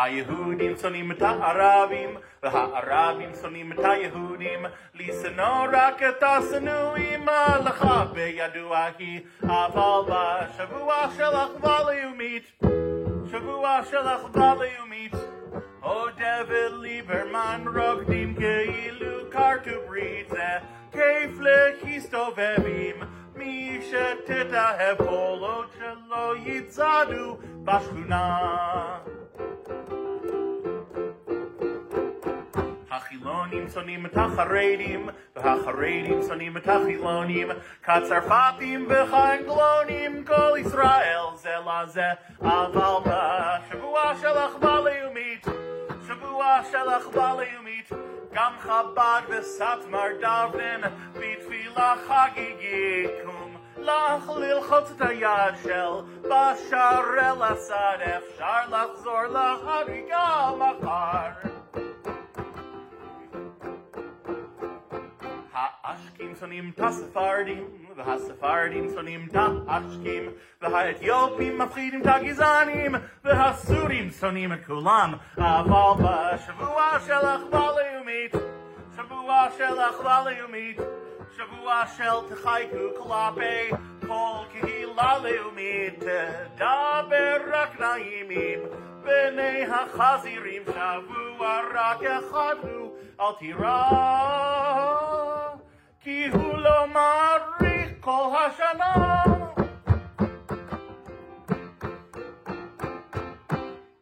היהודים שונאים את הערבים, והערבים שונאים את היהודים, לשנוא רק את השנואים, ההלכה בידוע היא, אבל בשבוע של אחווה לאומית, שבוע של אחווה לאומית, עודה וליברמן רוקדים כאילו כרתו ברית, זה כיף להסתובבים, מי שתתאהב כל עוד שלא יצעדו בשכונה. החילונים שונאים את החרדים, והחרדים שונאים את החילונים, כצרפתים וכאנגלונים, כל ישראל זה לזה, אבל בשבוע של אחווה לאומית, שבוע של אחווה לאומית, גם חב"ד וסטמר דבנן בתפילה חגיגית, קום לך ללחוץ את היד של בשאר אל אסד, אפשר לחזור להריגה מחר. האשקים שונאים את הספרדים, והספרדים שונאים את האשקים, והאתיופים מפחידים את הגזענים, והסורים שונאים את כולם, אבל בשבוע של אחווה לאומית, שבוע של אחווה לאומית, שבוע של תחייקו כלפי כל קהילה לאומית, תדבר רק נעימים, בני החזירים שבוע רק אחד הוא, אל תירא. কি হলো মার রিক্ষ হাসানা